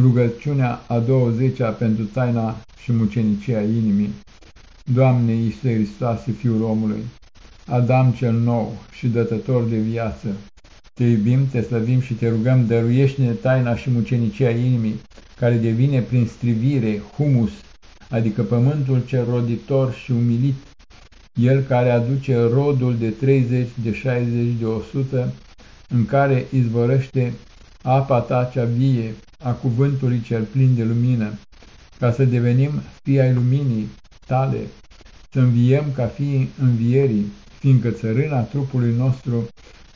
Rugăciunea a 20-a pentru taina și mucenicia inimii. Doamne Iisuse Hristoase, Fiul omului, Adam cel nou și dătător de viață, te iubim, te slăvim și te rugăm, dăruiește-ne taina și mucenicia inimii, care devine prin strivire humus, adică pământul cel roditor și umilit, el care aduce rodul de 30, de 60, de 100, în care izvorăște apa ta cea vie, a cuvântului cel plin de lumină, ca să devenim fii ai luminii tale, să înviem ca fii învierii, fiindcă țărâna trupului nostru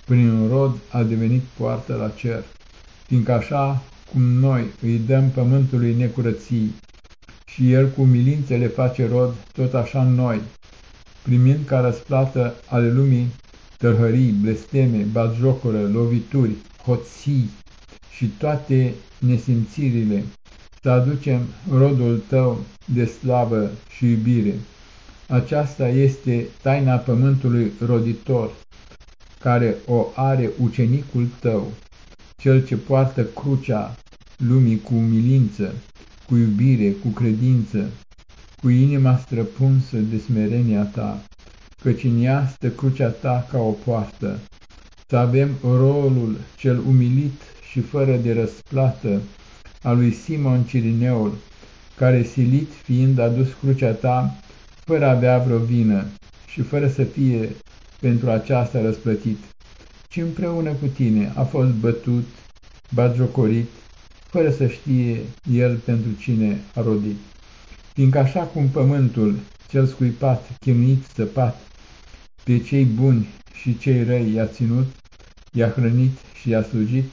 prin un rod a devenit poartă la cer, fiindcă așa cum noi îi dăm pământului necurății și el cu milințe le face rod, tot așa noi, primind ca răsplată ale lumii tărhării, blesteme, batjocură, lovituri, hoții și toate nesimțirile, să aducem rodul tău de slavă și iubire. Aceasta este taina pământului roditor, care o are ucenicul tău, cel ce poartă crucea lumii cu umilință, cu iubire, cu credință, cu inima străpunsă de smerenia ta, căci în ea stă crucea ta ca o poartă. Să avem rolul cel umilit și fără de răsplată a lui Simon Cirineul, care silit fiind adus crucea ta, fără a avea vreo vină și fără să fie pentru aceasta răsplătit, ci împreună cu tine a fost bătut, batjocorit, fără să știe el pentru cine a rodit. Fiindcă așa cum pământul, cel scuipat, chinuit, săpat, pe cei buni și cei răi i-a ținut, i-a hrănit și i-a slujit,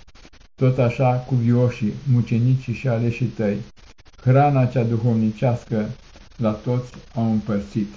tot așa cu vioșii, mucenicii și aleșii tăi, hrana cea duhovnicească la toți au împărțit.